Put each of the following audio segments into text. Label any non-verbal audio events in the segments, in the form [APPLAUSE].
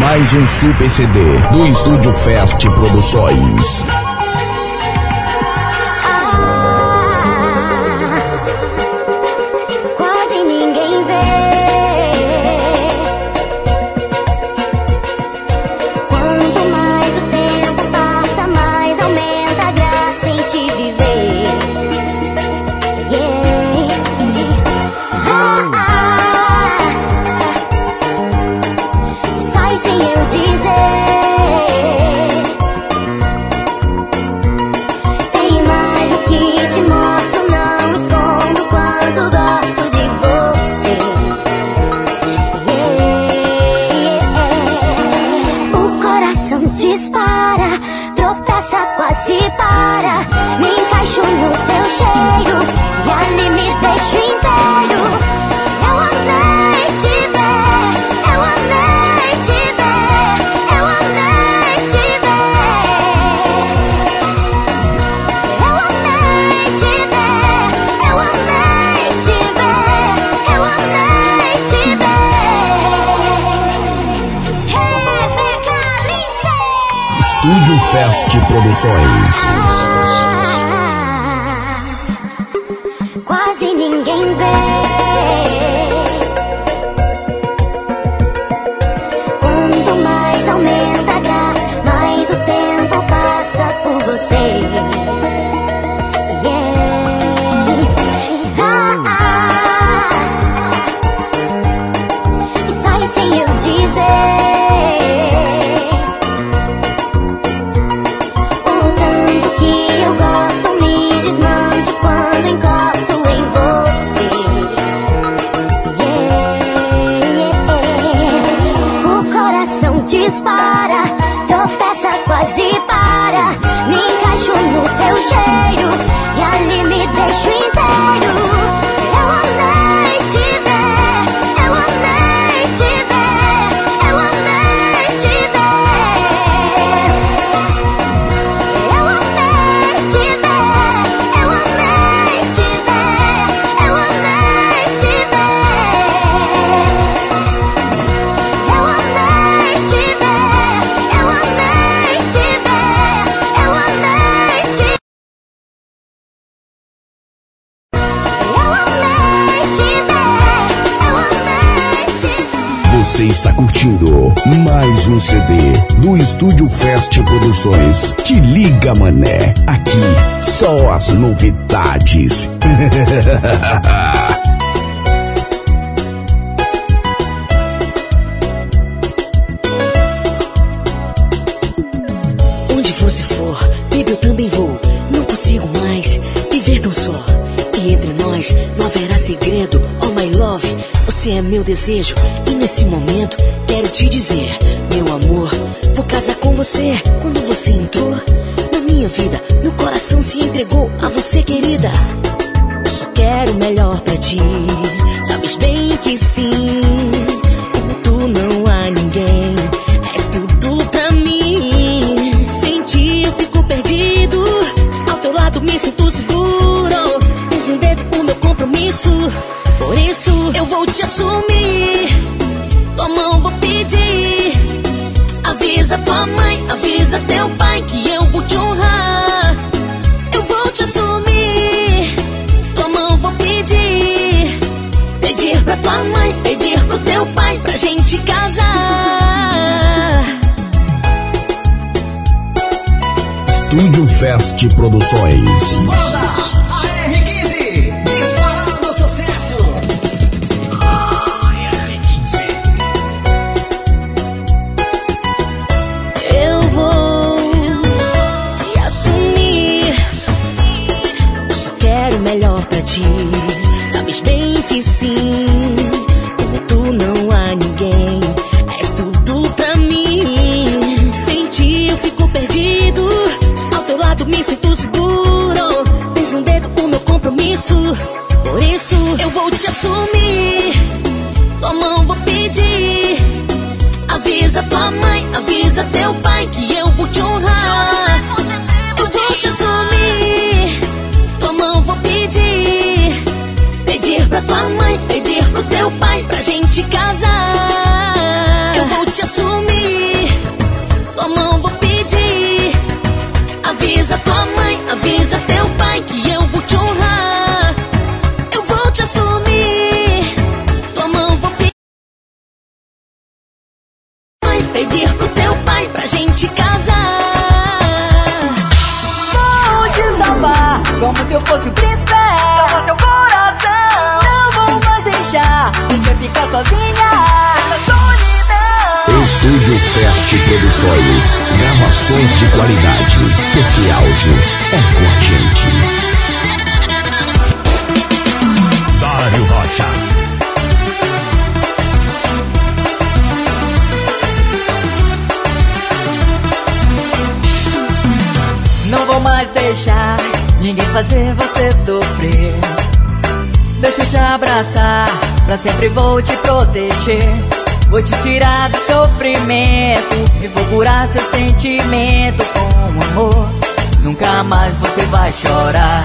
Mais um super CD do Estúdio Fest Produções. Produções. Um CD do Estúdio Fest Produções. Te liga, mané. Aqui só as novidades. [LAUGHS] você é meu desejo. E nesse momento quero te dizer meu amor. Vou casar com você quando você entrou na minha vida. Meu coração se entregou a você, querida. Só quero o melhor pra ti. Sabes bem que sim. Como tu não há ninguém. És tudo pra mim. Sem ti eu fico perdido. Ao teu lado me sinto seguro. No dedo o meu compromisso. Por isso eu vou te assumir. Tua mão vou pedir. Avisa tua mãe, avisa teu pai que eu vou te honrar. Eu vou te assumir, tua mão vou pedir. Pedir pra tua mãe, pedir pro teu pai pra gente casar. Estúdio Fest Produções. Moda! Sumir, Tua mão vou pedir. Avisa tua mãe, avisa teu pai. Arte Produções, gravações de qualidade, porque áudio é com a gente. Dário Rocha. Não vou mais deixar ninguém fazer você sofrer. Deixa eu te abraçar, pra sempre vou te proteger. Vou te tirar do sofrimento e vou curar seu sentimento com amor. Nunca mais você vai chorar.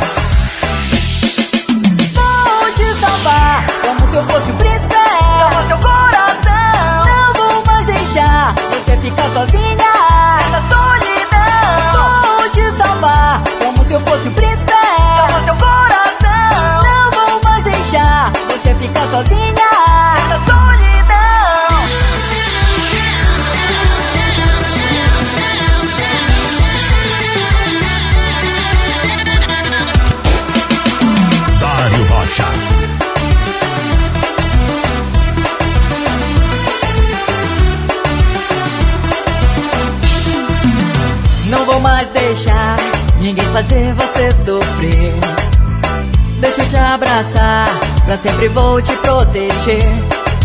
Vou te salvar como se eu fosse o príncipe. Seu coração. Não vou mais deixar você ficar sozinha. Essa solidão. Vou te salvar como se eu fosse o príncipe. Seu coração. Não vou mais deixar você ficar sozinha. Essa solidão. vou mais deixar ninguém fazer você sofrer. Deixa eu te abraçar, pra sempre vou te proteger.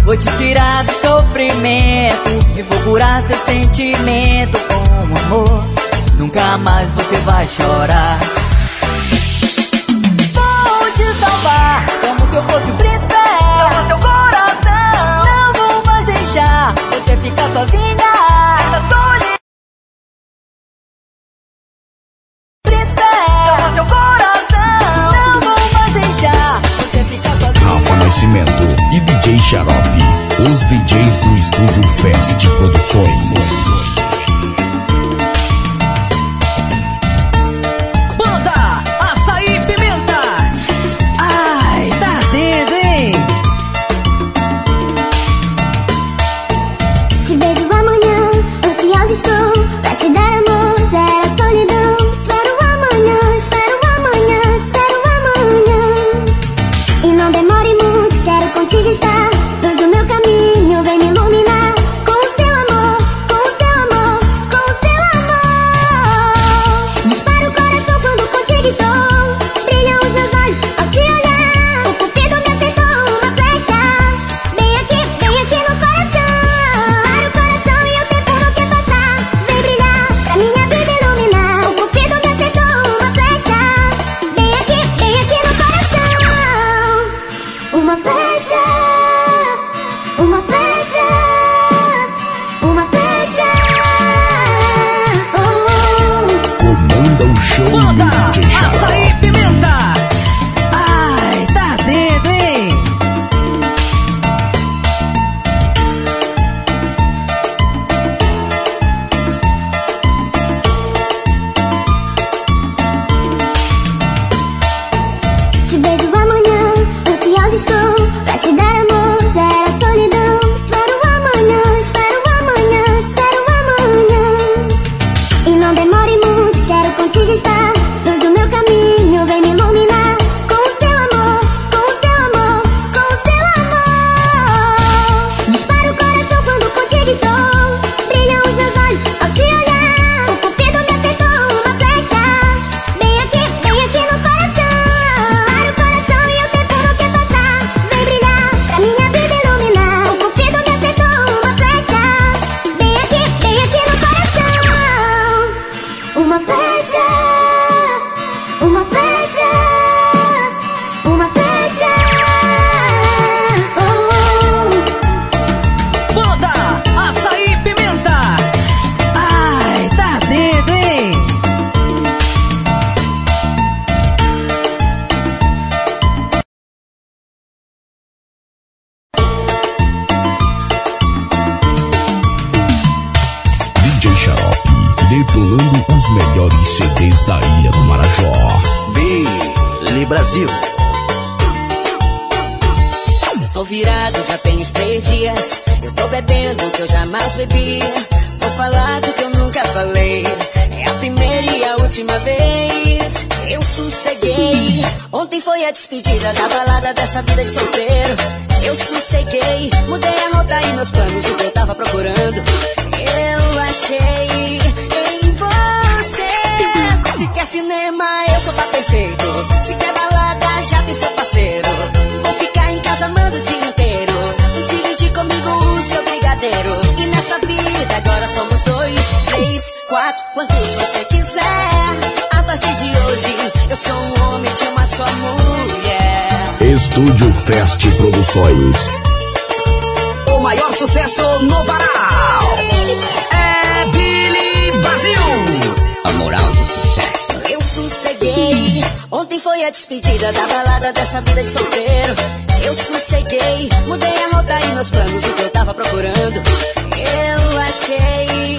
Vou te tirar do sofrimento e vou curar seu sentimento com amor. Nunca mais você vai chorar. Vou te salvar, como se eu fosse o príncipe. Vou seu coração. Não vou mais deixar você ficar sozinha. DJs no Estúdio Fest Produções. detonando os melhores CDs da Ilha do Marajó. Billy Brasil. Tô virado, já tem uns três dias. Eu tô bebendo o que eu jamais bebi. Vou falar do que eu nunca falei. É a primeira e a última vez. Eu sosseguei. Ontem foi a despedida da balada dessa vida de solteiro. Eu sosseguei, mudei a rota e meus planos, o que eu tava procurando. Eu achei se quer cinema, eu sou pra perfeito. Se quer balada, já tem seu parceiro. Vou ficar em casa amando o dia inteiro. Divide comigo o seu brigadeiro. E nessa vida agora somos dois, três, quatro, quantos você quiser. A partir de hoje, eu sou um homem de uma só mulher. Estúdio Fest Produções. O maior sucesso no Pará. É Billy Brasil. A moral Ontem foi a despedida da balada dessa vida de solteiro. Eu sosseguei, mudei a rota e meus planos, o que eu tava procurando. Eu achei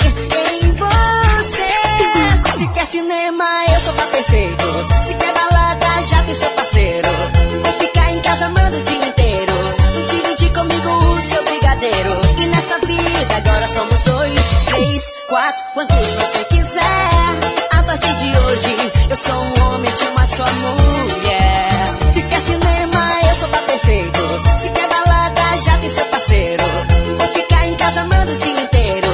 em você. Se quer cinema, eu sou pra perfeito. Se quer balada, já tem seu parceiro. Vou ficar em casa amando o dia inteiro. Divide comigo o seu brigadeiro. E nessa vida agora somos dois, três, quatro, quantos você quiser. A partir de hoje, eu sou um homem de uma só mulher. Se quer cinema, eu sou pra perfeito. Se quer balada, já tem seu parceiro. Vou ficar em casa amando o dia inteiro.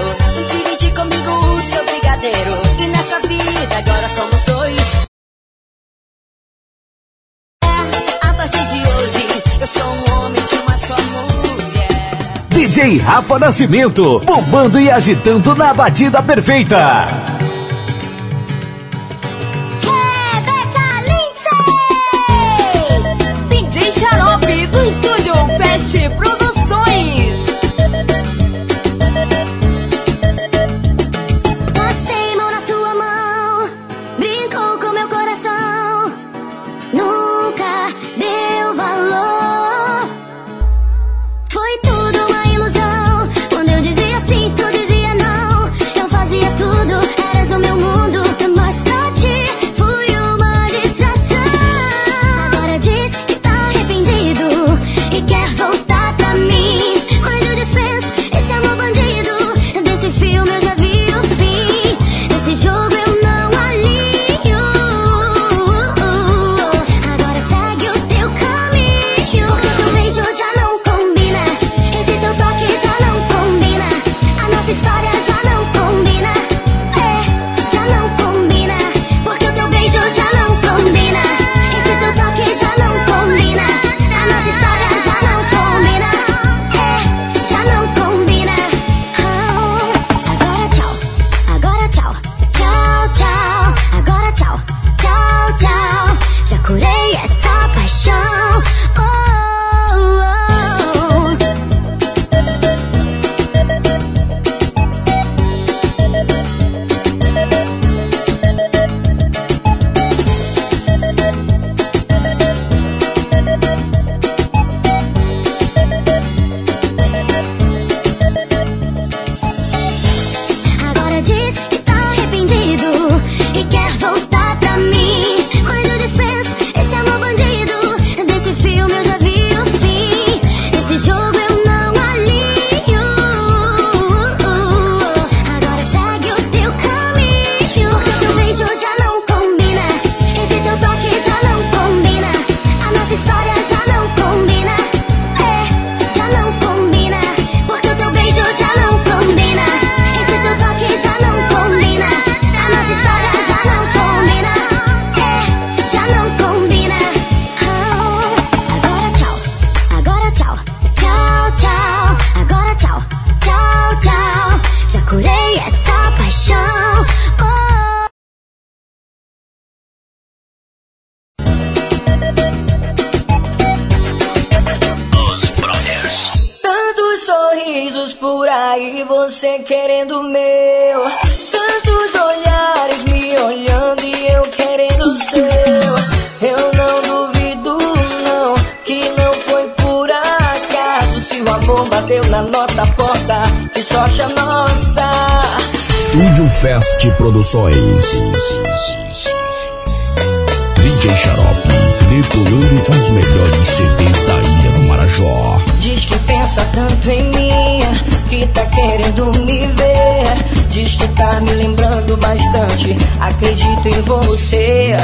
Divide comigo o seu brigadeiro. E nessa vida agora somos dois. DJ Rafa Nascimento, bombando e agitando na batida perfeita. Estúdio Fest Produções. DJ Xarope, decorando os melhores CDs da Ilha do Marajó. Diz que pensa tanto em mim, que tá querendo me ver. Diz que tá me lembrando bastante, acredito em você.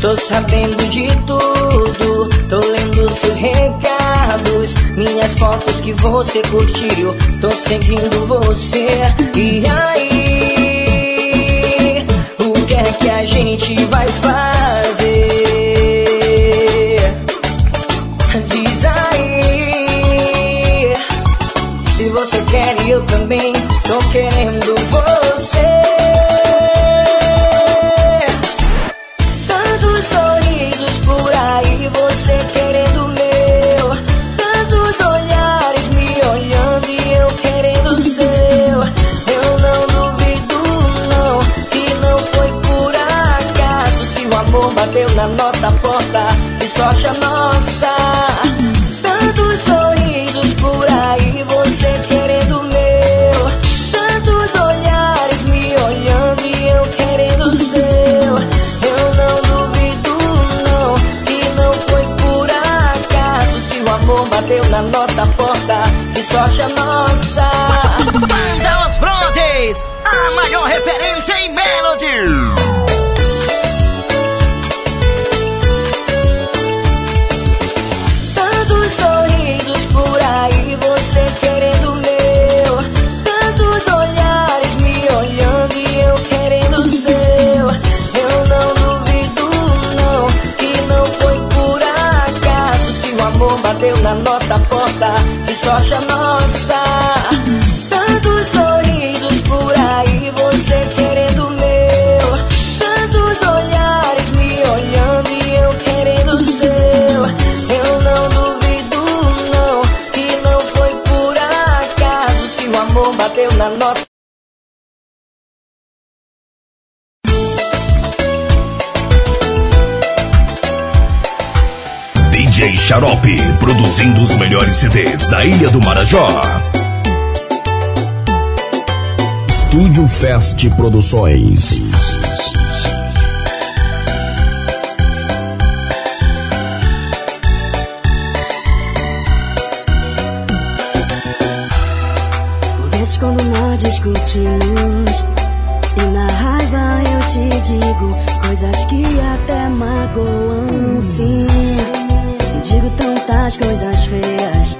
Tô sabendo de tudo, tô lendo seus recados, minhas fotos que você curtiu, tô seguindo você. E aí? a gente vai fazer? CDs da Ilha do Marajó. Estúdio Fest Produções. Converse quando nós discutimos e na raiva eu te digo coisas que até magoam sim digo tantas coisas feias.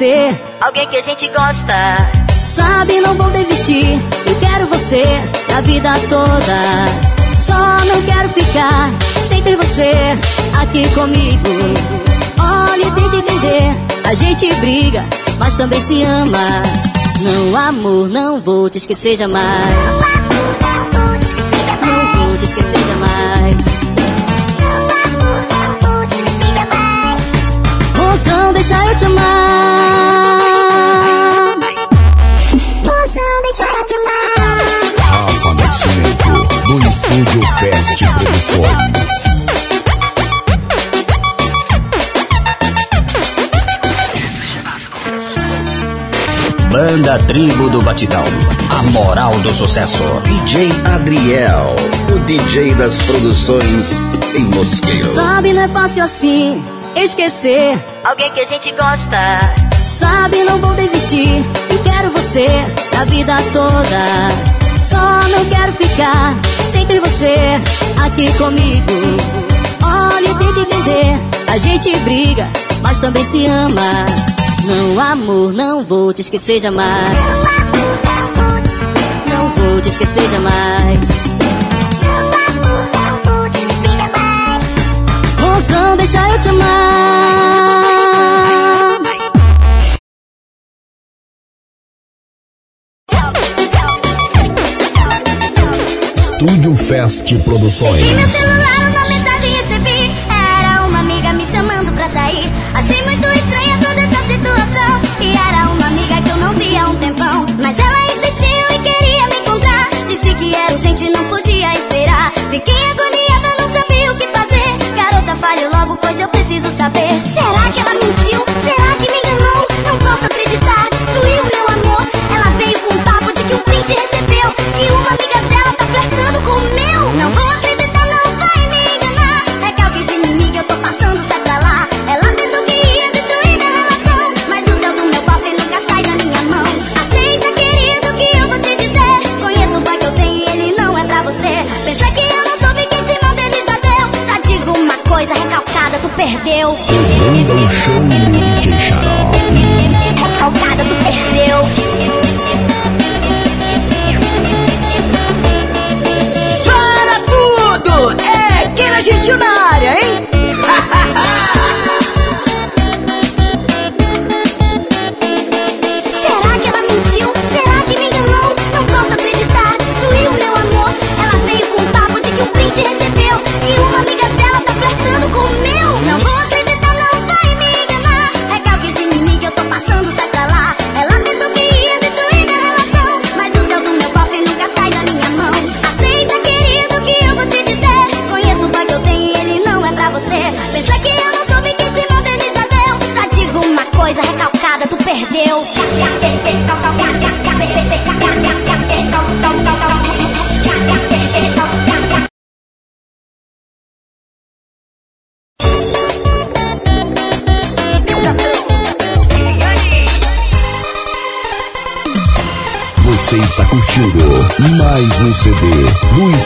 Esquecer alguém que a gente gosta. Sabe, não vou desistir. Eu quero você a vida toda. Só não quero ficar sem ter você aqui comigo. Olha, tente entender. A gente briga, mas também se ama. Não, amor, não vou te esquecer jamais. Moção, deixa eu te amar. Rafa Nascimento, do Estúdio Fest Produções. Banda Tribo do Batidão. A moral do sucesso. DJ Adriel, o DJ das produções em Mosqueiro. Sabe, não é fácil assim esquecer. Alguém que a gente gosta. Sabe, não vou desistir. Eu quero você a vida toda. Só não quero ficar sem ter você aqui comigo. Olha, tente entender. A gente briga, mas também se ama. Não, amor, não vou te esquecer jamais. Não vou te esquecer jamais. Moção, deixa eu te amar. Estúdio Fest E meu Produções. celular, uma mensagem recebi. Era uma amiga me chamando pra sair. Achei muito estranha toda essa situação. E era uma amiga que eu não via há um tempão. Mas ela insistiu e queria me encontrar. Disse que era urgente não podia esperar. Fiquei agoniada, não sabia o que fazer. Garota, fale logo, pois eu preciso saber. Será que ela mentiu? Será que me enganou? Não posso acreditar, destruiu meu amor. Ela veio com um papo de que um print recebeu. Que uma amiga com o meu. Não vou acreditar, não vai me enganar. É que alguém de inimigo eu tô passando, sai pra lá. Ela pensou que ia destruir minha relação. Mas o céu do meu cofre nunca sai da minha mão. Aceita, querido, que eu vou te dizer. Conheço o pai que eu tenho e ele não é pra você. Pensa que eu não soube que em cima dele já deu. Só digo uma coisa recalcada, tu perdeu. É aquele gentil na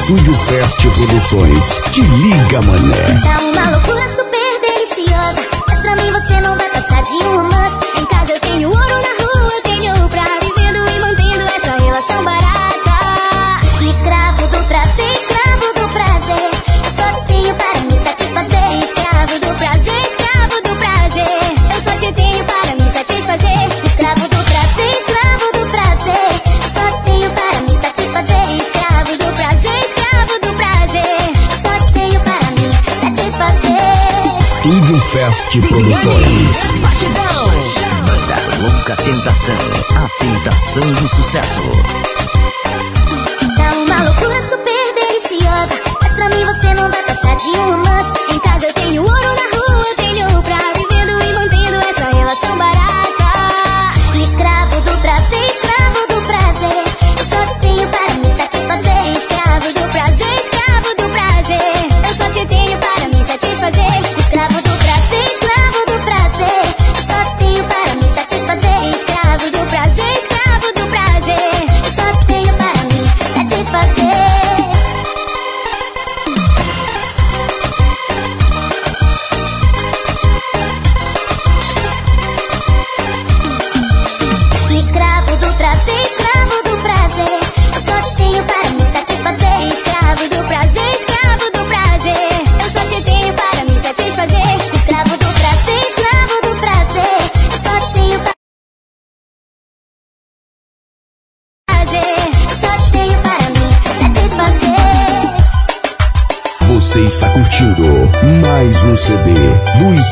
Estúdio Fest Produções. Te liga, mané. Fest Produções. Banda Louca Tentação. A tentação do sucesso. Tá uma loucura super deliciosa. Mas pra mim você não vai passar de um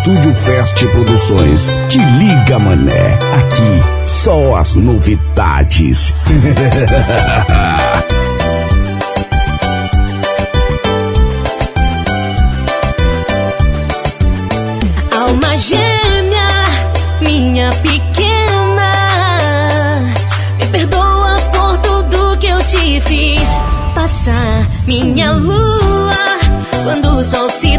Estúdio Fest Produções. Te liga, mané. Aqui, só as novidades. [LAUGHS] Alma gêmea, minha pequena. Me perdoa por tudo que eu te fiz passar. Minha lua, quando o sol se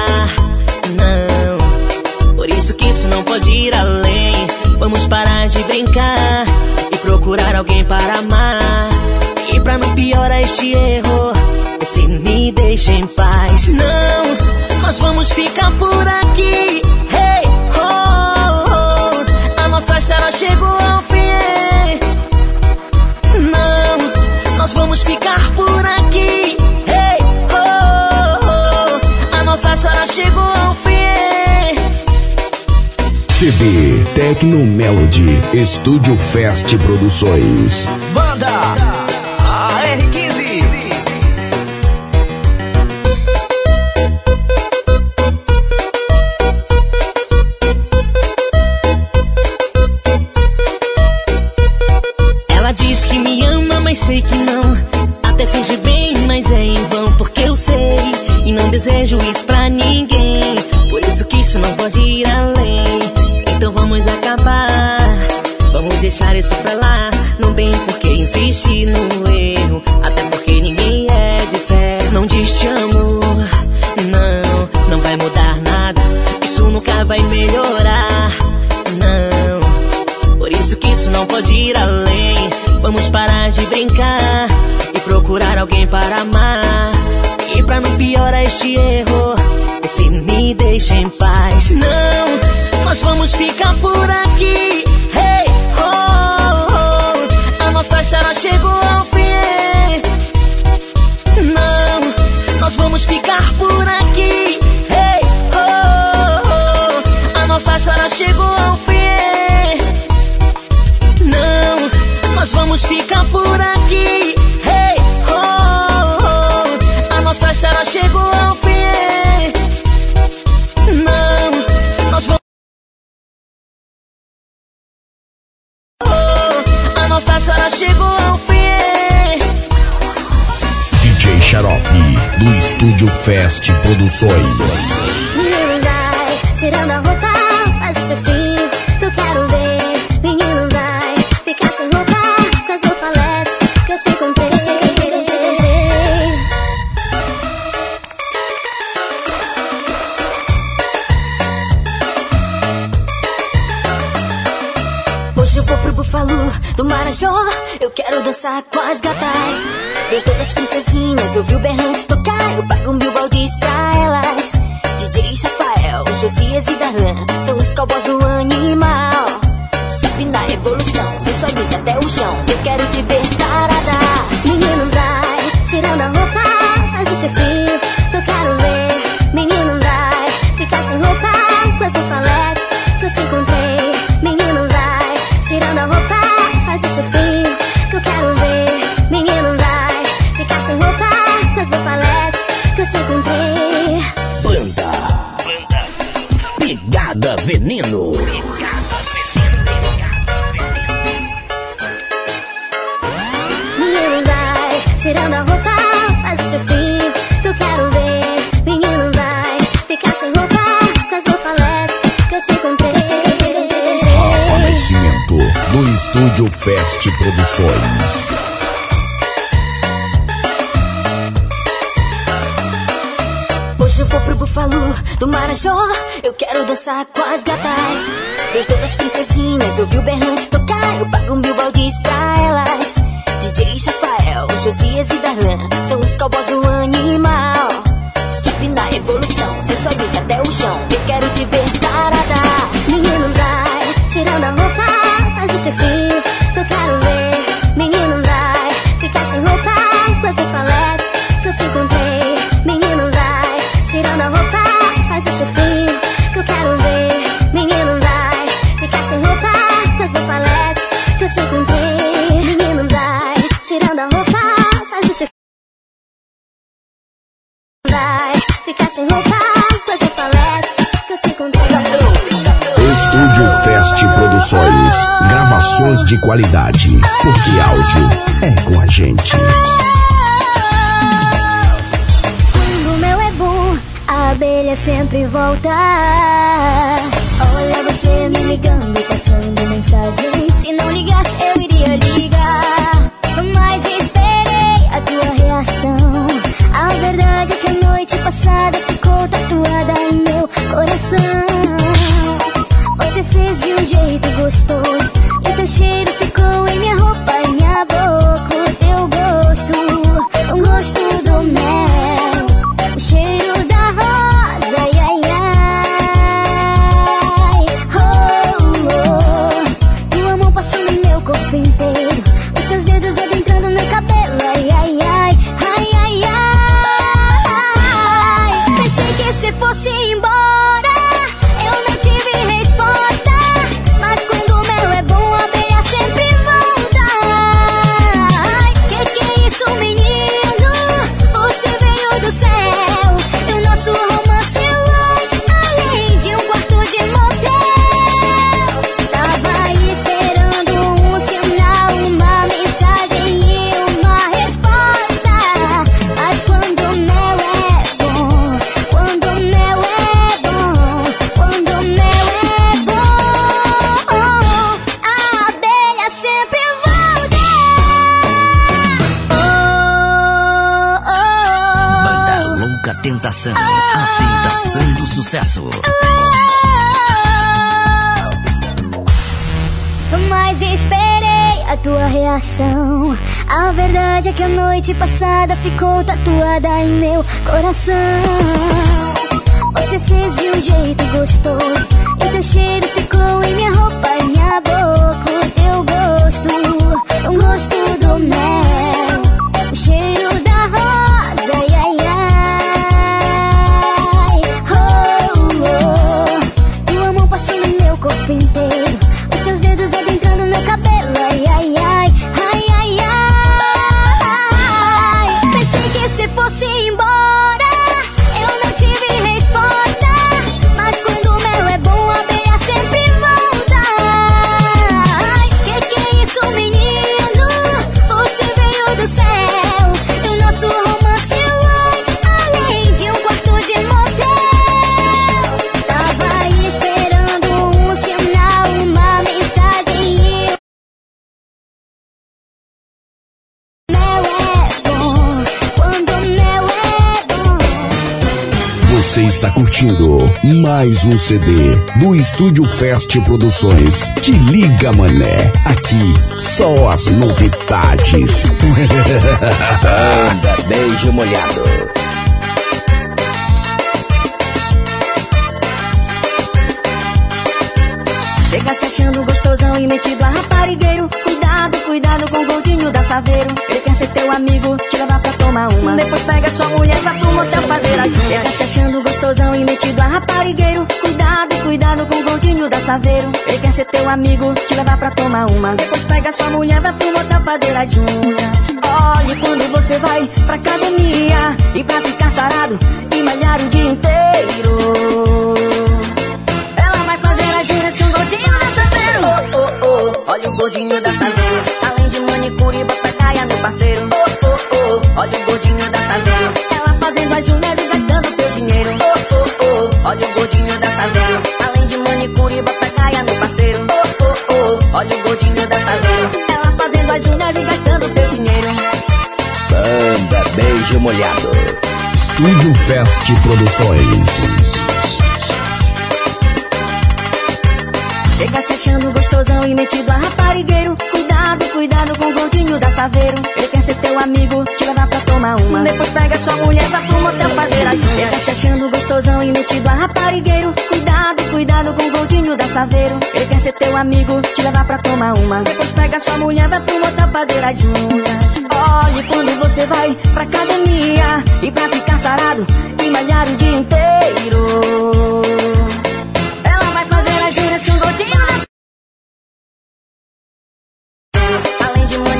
de brincar e procurar alguém para amar. E pra não piorar este erro, se me deixa em paz. Não, nós vamos ficar por aqui. Hey, oh, oh. a nossa história chegou ao fim. Não, nós vamos ficar por aqui. Hey, oh, oh. a nossa história chegou ao fim. CD Tecno Melody Estúdio Fest Produções. Banda! nossa chora chegou ao fim. DJ Xarope, do Estúdio Fest Produções. Linda, tirando a roupa. do Marajó. Eu quero dançar com as gatas. Vem todas as princesinhas, eu vi o berrante tocar. Eu pago mil baldes pra elas. DJ Rafael, Josias e Darlan são os cowboys do animal. Sempre na Estúdio Fest Produções. Hoje eu vou pro Búfalo do Marajó. Eu quero dançar com as gatas. Tem todas as princesinhas, eu vi o Berrante tocar. Eu pago mil baldes pra elas. DJ Rafael, Josias e Darlan são os cowboys do animal. Fest Produções. Gravações de qualidade. Porque áudio é com a gente. Quando o meu é bom, a abelha sempre volta. Olha você me ligando, passando mensagem. Se não ligasse, eu iria ligar. Mas esperei a tua reação. A verdade é que a noite passada ficou tatuada em meu coração. Fez de um jeito gostoso. E teu cheiro ficou sucesso. Mas esperei a tua reação. A verdade é que a noite passada ficou tatuada em meu coração. Você fez de um jeito gostoso. E teu cheiro ficou em minha roupa, mais um CD do Estúdio Fest Produções. Te liga, mané. Aqui só as novidades. [LAUGHS] Banda Beijo Molhado. Chega se achando gostosão e metido a raparigueiro. Cuidado, cuidado com o gordinho da Saveiro. Ele quer ser teu amigo, te levar pra tomar uma. Depois pega sua mulher, vai pro motel fazer a Chega se achando gostosão e metido a raparigueiro. Cuidado, cuidado com o gordinho da Saveiro. Ele quer ser teu amigo, te levar pra tomar uma. Depois pega sua mulher, vai pro motel fazer a junta. Olhe quando você vai pra academia e pra ficar sarado e malhar o dia inteiro. olha o gordinho dançador. Além tá de manicure e batacaia, meu parceiro. Oh, oh, oh, olha o gordinho dançador. Ela fazendo as unhas e gastando teu dinheiro. Oh, oh, oh, olha o gordinho dançador. Além tá de manicure e batacaia, meu parceiro. Oh, oh, oh, olha o gordinho dançador. Ela fazendo as unhas e gastando teu dinheiro. Banda Beijo Molhado. Estúdio Fest Produções. Chega se achando gostosão e metido a raparigueiro. Cuidado, cuidado com o gordinho da Saveiro. Ele quer ser teu amigo, te levar pra tomar uma. Depois pega sua mulher, vai pro motel fazer a Chega se achando gostosão e metido a raparigueiro. Cuidado, cuidado com o gordinho da Saveiro. Ele quer ser teu amigo, te levar pra tomar uma. Depois pega sua mulher, vai pro motel fazer a juntas. Olhe quando você vai pra academia e pra ficar sarado e malhar o dia inteiro.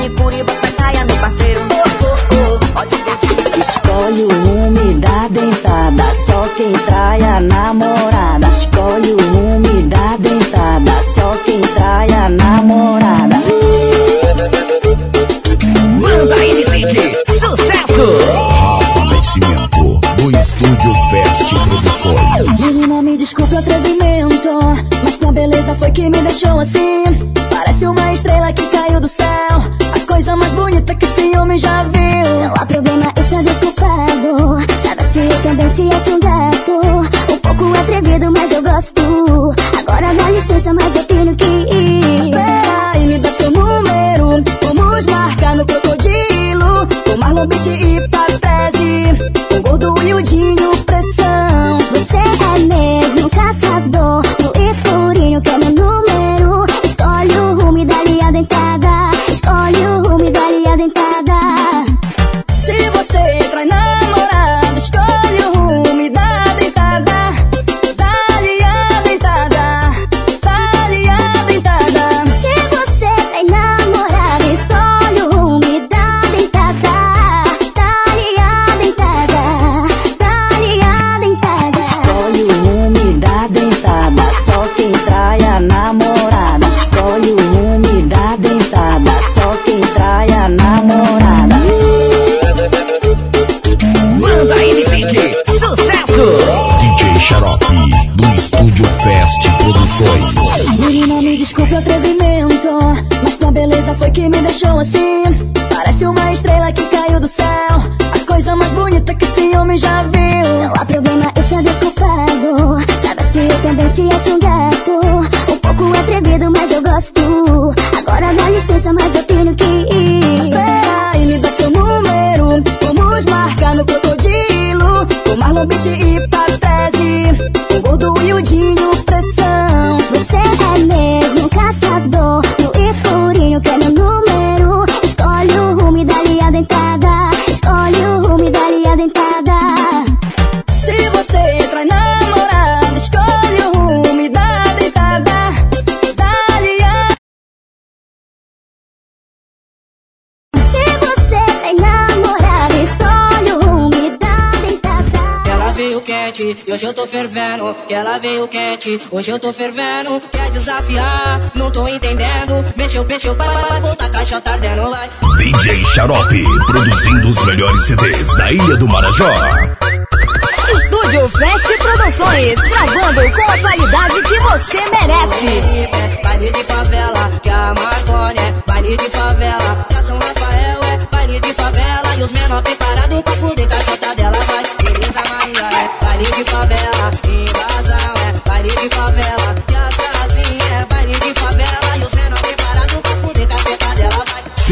Manicure e bota caia no parceiro. Oh, oh, oh, olha. Escolhe o rumo da dentada, só quem trai a namorada. Escolhe o rumo da dentada, só quem trai a namorada. Manda aí, Henrique. Sucesso! Rafa Nascimento, do Estúdio Fest Produções. Menina, me desculpe o atrevimento, mas tua beleza foi que me deixou assim. Parece uma estrela que caiu do céu, bonita que esse homem já quente, hoje eu tô fervendo. Quer desafiar, não tô entendendo. Mexeu, mexeu, para, voltar, caixa tá ardendo, vai. DJ Xarope, produzindo os melhores CDs da Ilha do Marajó. Estúdio Fest Produções, gravando com a qualidade que você merece. É baile de favela, que a Marconi é baile de favela. Que a São Rafael é baile de favela. E os menor preparados pra fuder com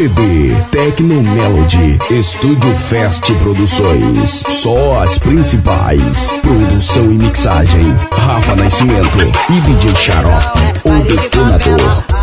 CD Tecno Melody, Estúdio Fest Produções. Só as principais. Produção e mixagem. Rafa Nascimento e DJ Xarope, o detonador.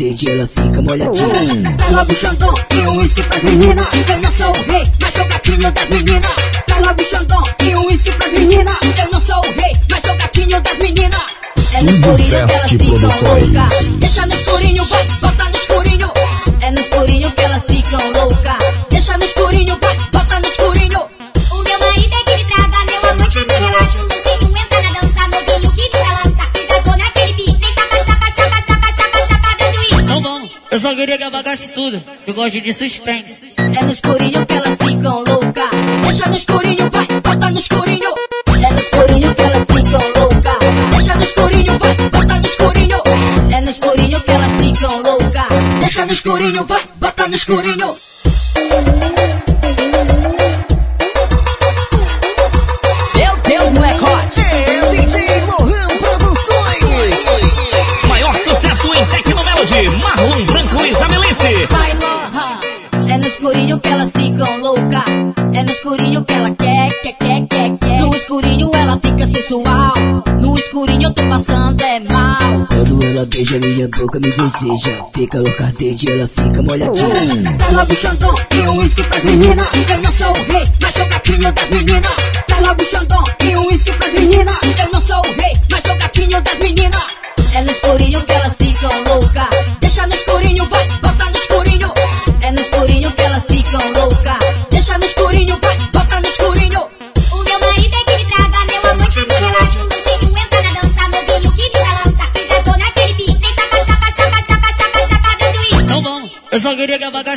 Dentro ela fica molhadinha. Tá logo Xandão e um uísque pras meninas. Eu não sou o rei, mas sou gatinho das meninas. Tá logo Xandão e um uísque pras meninas. Eu não sou o rei, mas sou gatinho das meninas. É no escurinho que elas ficam louca. Deixa no apagasse tudo. Eu gosto de suspense. É no escurinho que elas ficam louca. Deixa no escurinho, vai, bota no escurinho. É no escurinho que elas ficam louca. Deixa no escurinho, vai, bota no escurinho. É no escurinho que elas ficam louca. Deixa no escurinho, vai, bota no escurinho. É no escurinho que ela quer, quer, quer, quer, quer. No escurinho ela fica sensual. No escurinho eu tô passando é mal. Quando ela beija minha boca, me deseja. Fica louca dentro ela fica molhadinha. Tá logo Xandão e um uísque pras meninas. Eu não sou o rei, mas sou gatinho das meninas. Tá logo Xandão e um uísque pras meninas.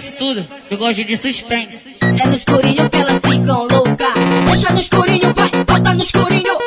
Tudo. Eu gosto de suspense. É no escurinho que elas ficam louca. Deixa no escurinho, vai, bota no escurinho.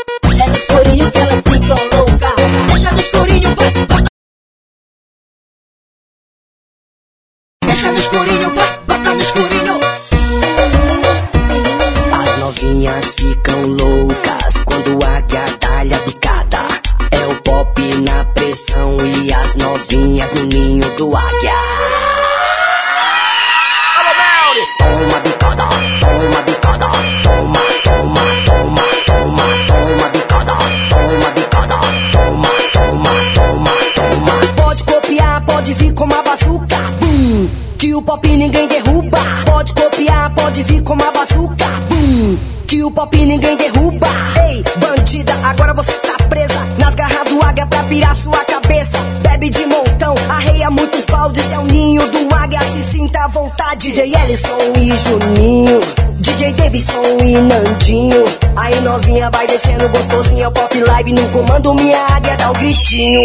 Vontade. DJ Ellison e Juninho. DJ Davidson e Nandinho. Aí novinha vai descendo gostosinha. O pop live no comando. Minha águia dá o gritinho.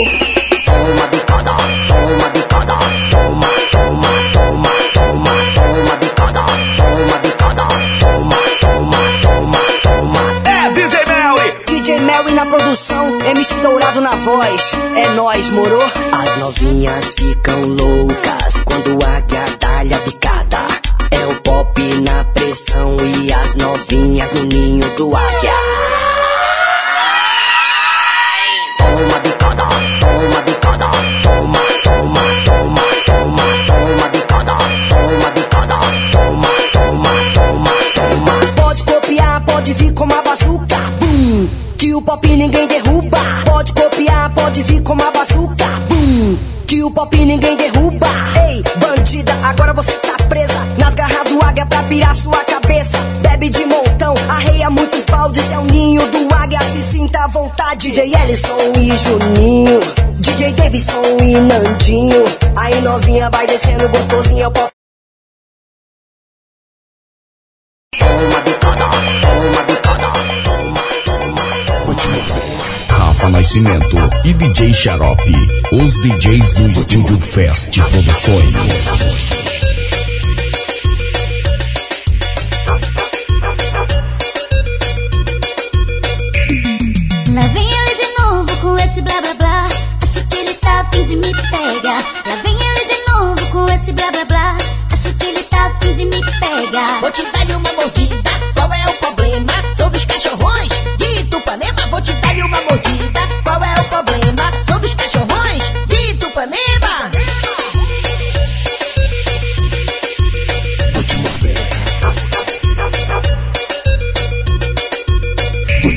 Toma bicada, toma bicada, toma, toma, toma, toma, toma bicada, toma bicada, toma, toma, toma, toma. É DJ Melly. DJ Melly na produção, MC Dourado na voz. É nóis, moro? As novinhas ficam loucas quando a águia picada. É o pop na pressão e as novinhas no ninho do águia. E Juninho. DJ Davidson e Nandinho. Aí novinha vai descendo gostosinha. É o pop Rafa Nascimento e DJ Xarope, os DJs do Estúdio Fest Produções. de me pega, Lá vem ele de novo com esse blá blá blá. Acho que ele tá afim de me pegar. Vou te dar uma mordida, qual é o problema? Sou dos cachorrões de Tupanema. Vou te dar uma mordida, qual é o problema? Sou dos cachorrões de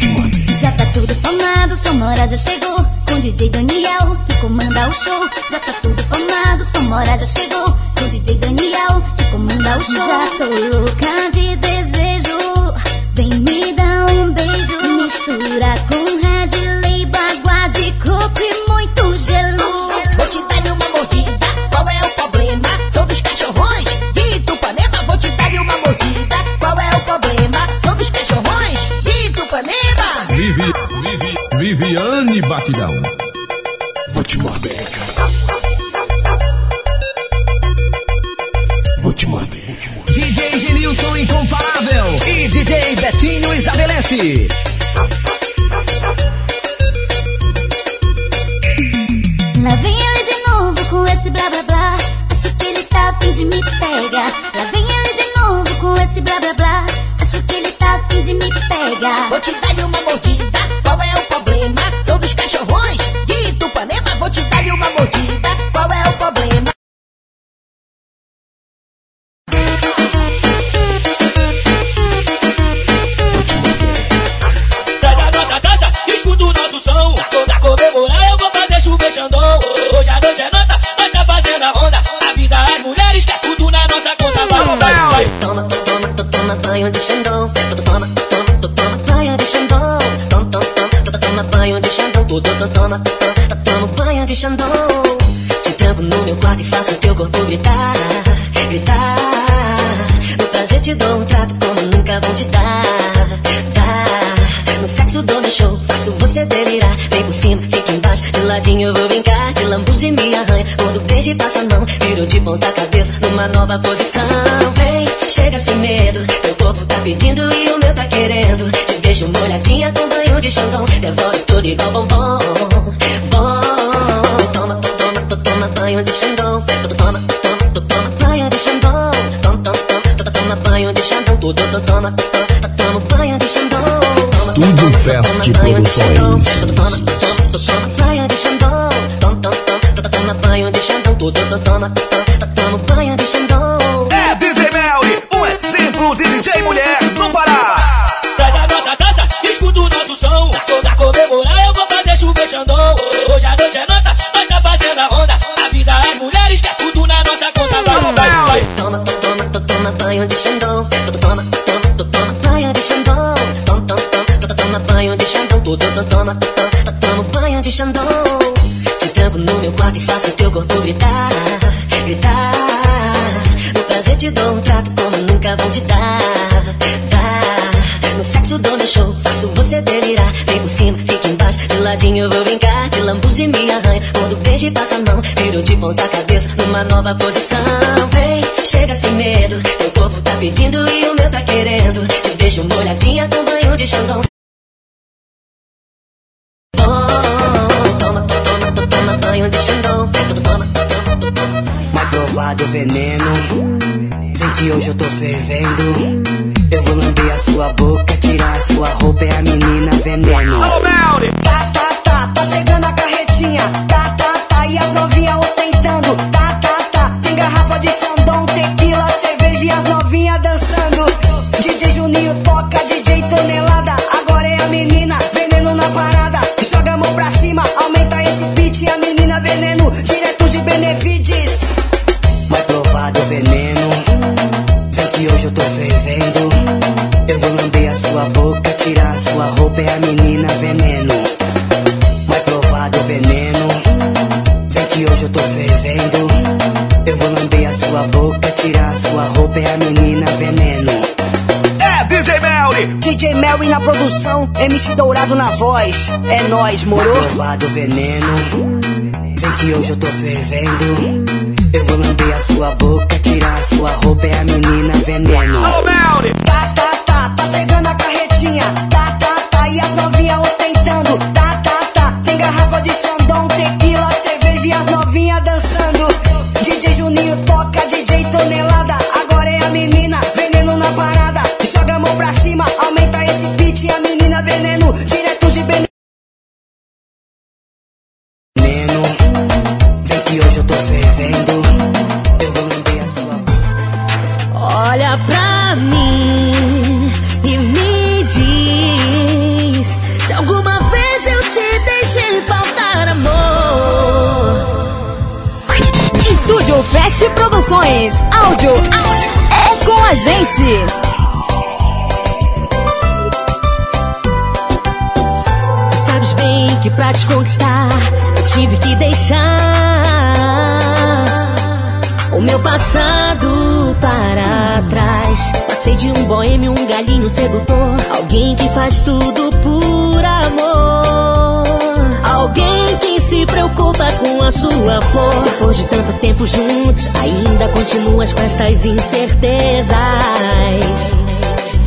morder. Já tá tudo formado, Sonora já chegou DJ Daniel que comanda o show. Já tá tudo formado, Samora já chegou com DJ Daniel que comanda o show. Já tô louca de desejo, vem me dar um beijo. Mistura com Red Label, água de coco e muito gelo. Vou te dar uma mordida, qual é o problema? Sobre os cachorrões de Tupanema, vou te dar uma mordida, qual é o problema? Sobre os cachorrões de Tupanema. Vivi, Vivi, Viviane Batidão. Estabelece. Nova posição. Vem, chega sem medo, teu corpo tá pedindo e o meu tá querendo. Te deixo molhadinha com banho de Xandão. Devoro tudo igual bombom, bom. Toma, to- toma, to- toma banho de Xandão. To- Toma, toma, to- toma banho de Xandão. Toma, toma, toma, to- toma banho de Xandão. Toma, to- to- toma banho de Xandão. Estúdio Fest Produções. Te tranco no meu quarto e faço teu corpo gritar, gritar. No prazer te dou um trato como nunca vão te dar, dar. No sexo dou meu show, faço você delirar. Vem por cima, fica embaixo, de ladinho eu vou brincar. De lambuja e me arranha, quando beijo e passa a mão. Viro de ponta cabeça numa nova posição. Vem, chega sem medo, teu corpo tá pedindo e o meu tá querendo. Te deixo molhadinha com banho de Xandão. Banho de Xandão. Toma. Mais provado veneno. Vem que hoje eu tô fervendo. Eu vou lamber a sua boca, tirar a sua roupa, é a menina veneno. Tá, tá, tá, tá chegando a carretinha. Tá, tá, tá, e as novinhas ostentando. Tá, tá, tá, tem garrafa de Xandão, tequila, cerveja e as novinhas dançando. DJ Juninho tô fervendo. Eu vou lamber a sua boca, tirar a sua roupa, é a menina veneno. Mais provado veneno. Vem que hoje eu tô fervendo. Eu vou lamber a sua boca, tirar a sua roupa, é a menina veneno. É DJ Melly. DJ Melry na produção, MC Dourado na voz. É nóis, moro? Provado veneno. Vem que hoje eu tô fervendo. Eu vou lamber a sua boca, tirar a sua roupa, é a menina veneno. Tá, Flash Produções. Áudio, áudio, é com a gente. Sabes bem que pra te conquistar eu tive que deixar o meu passado para trás. Passei de um boêmio, um galinho sedutor, alguém que faz tudo por amor, alguém que se preocupa com a sua flor. Depois de tanto tempo juntos, ainda continuas com estas incertezas.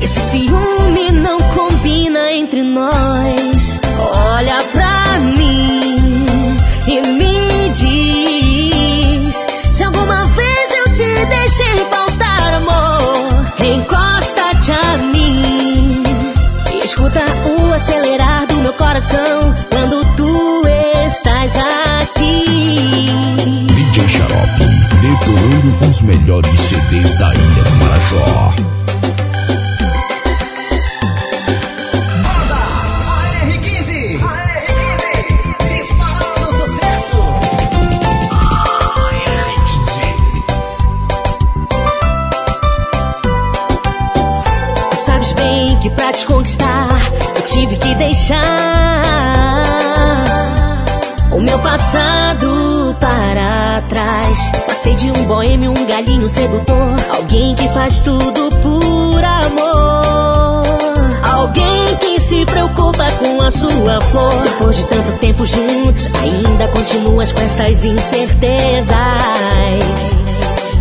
Esse ciúme não combina entre nós. Olha pra mim e me diz: Se alguma vez eu te deixei faltar amor, encosta-te a mim. Escuta o acelerar do meu coração. Litoeiro os melhores CDs da Ilha do Marajó. Sabes bem que pra te conquistar eu tive que deixar o meu passado para trás Passei de um boêmio, um galinho sedutor. Alguém que faz tudo por amor. Alguém que se preocupa com a sua flor. Depois de tanto tempo juntos, ainda continuas com estas incertezas.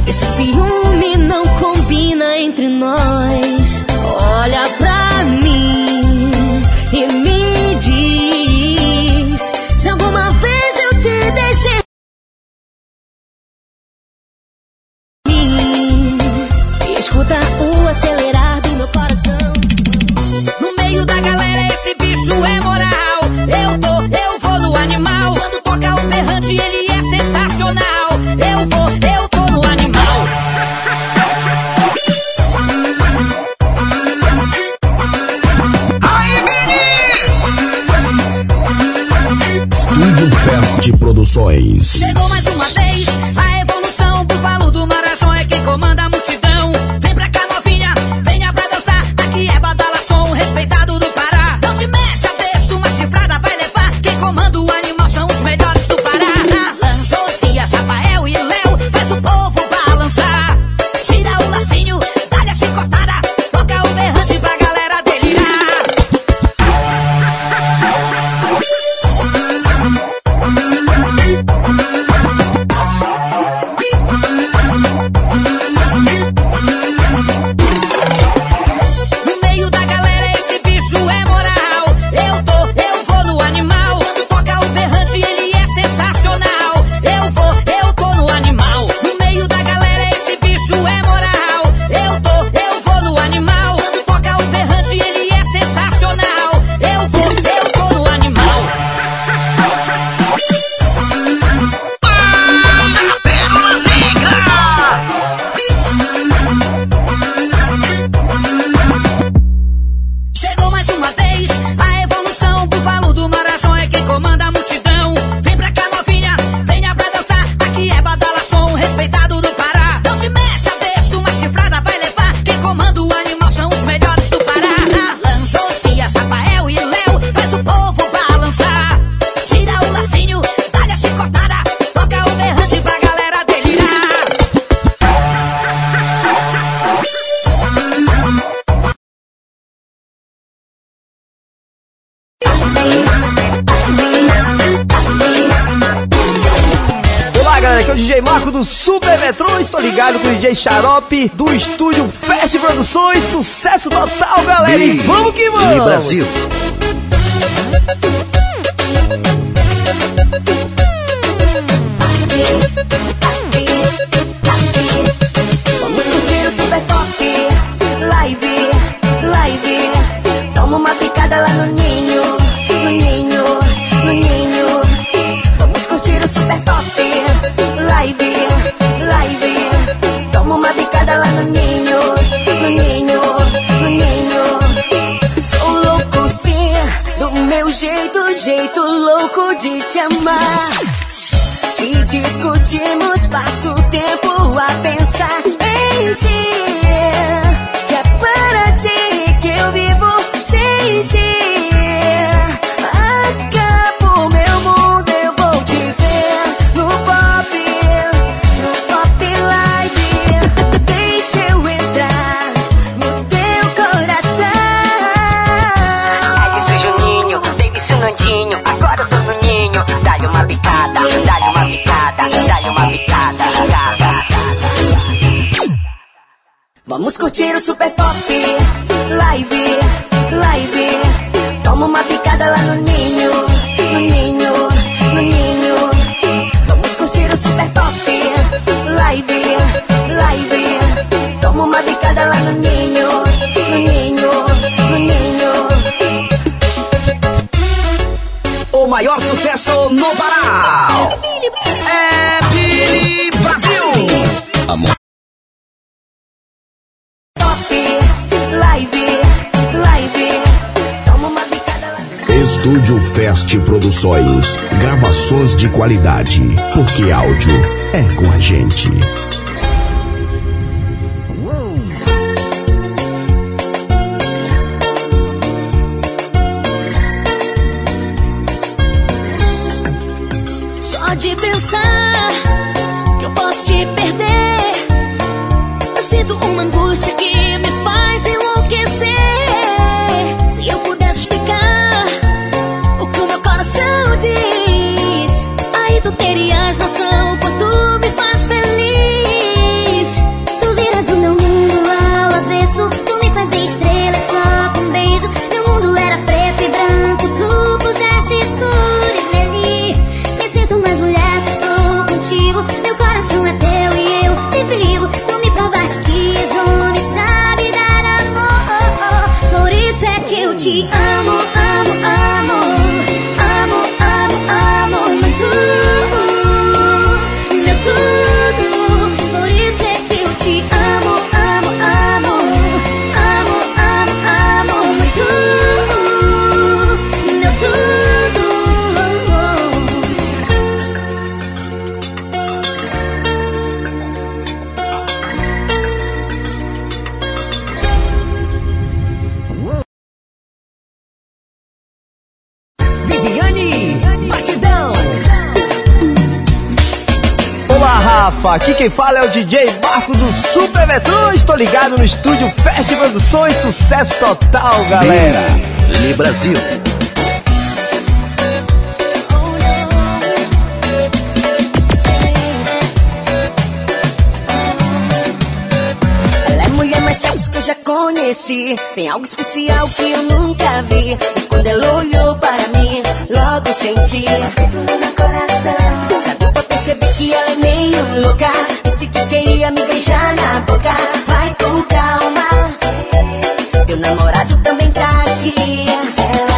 Esse ciúme não combina entre nós. Olha pra Sonhos, gravações de qualidade, porque áudio é com a gente. quem fala é o DJ Marco do Super Metrô. Estou ligado no estúdio Fast Produções, sucesso total, galera. Li Brasil. Ela é a mulher mais sexy que eu já conheci. Tem algo especial que eu nunca vi. E quando ela olhou para mim, logo senti. Tudo no coração. Já deu pra que ela é meio louca. Disse que queria me beijar na boca. Vai com calma. Teu namorado também tá aqui. Ela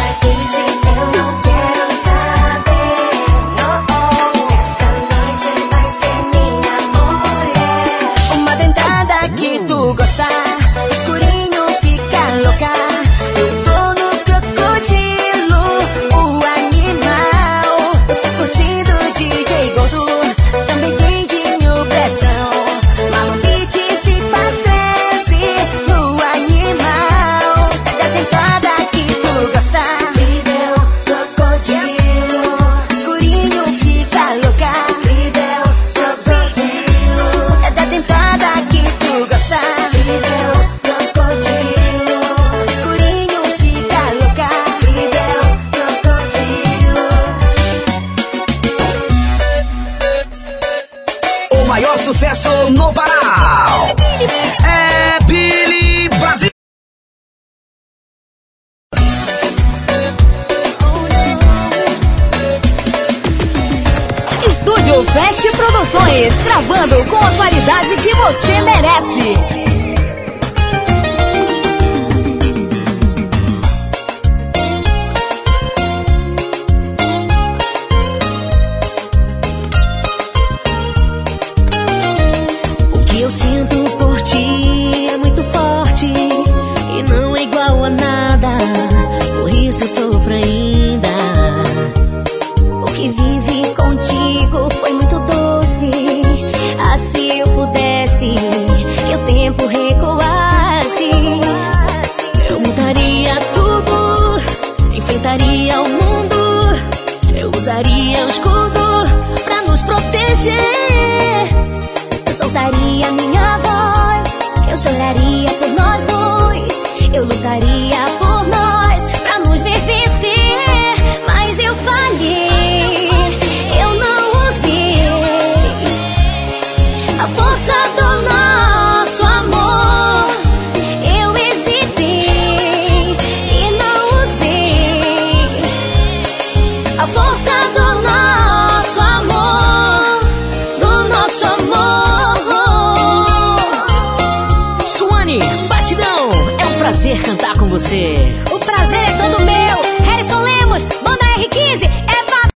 você. O prazer é todo meu. Harrison Lemos, banda R15, é ba...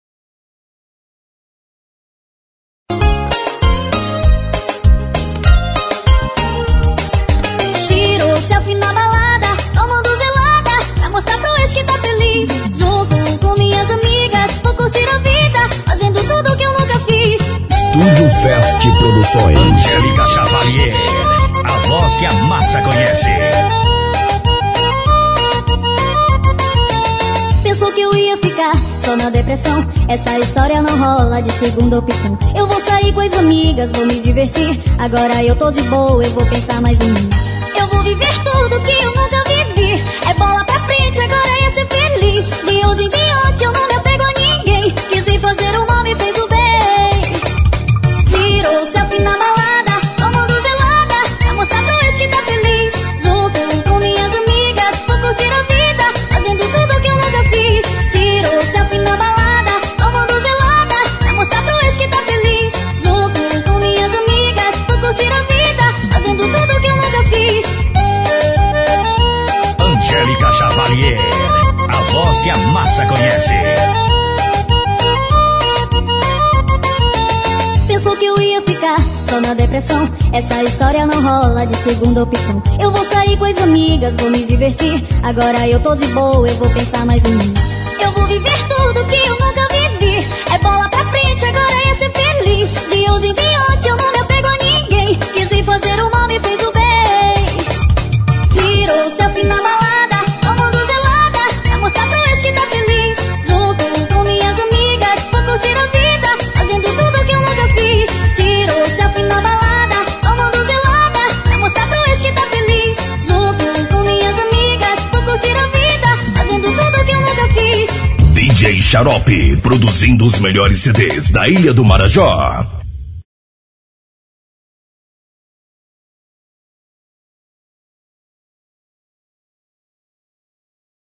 Tiro selfie na balada, tomando gelada, pra mostrar pro ex que tá feliz. Junto com minhas amigas, vou curtir a vida, fazendo tudo que eu nunca fiz. Estúdio Fest Produções. Angélica Chavalier, a voz que a massa conhece. Só na depressão. Essa história não rola de segunda opção. Eu vou sair com as amigas, vou me divertir. Agora eu tô de boa, eu vou pensar mais em mim. Eu vou viver tudo que eu nunca vivi. É bola pra frente, agora ia ser feliz. De hoje em diante eu não me apego a ninguém. Quis me fazer o mal, me fez o bem. Tirou selfie na balada, que a massa conhece. Pensou que eu ia ficar só na depressão. Essa história não rola de segunda opção. Eu vou sair com as amigas, vou me divertir. Agora eu tô de boa, eu vou pensar mais em mim. Eu vou viver tudo que eu nunca vivi. É bola pra frente, agora ia ser feliz. De hoje em diante eu não me apego a ninguém. Quis me fazer o mal, me fez o bem. Xarope, produzindo os melhores CDs da Ilha do Marajó.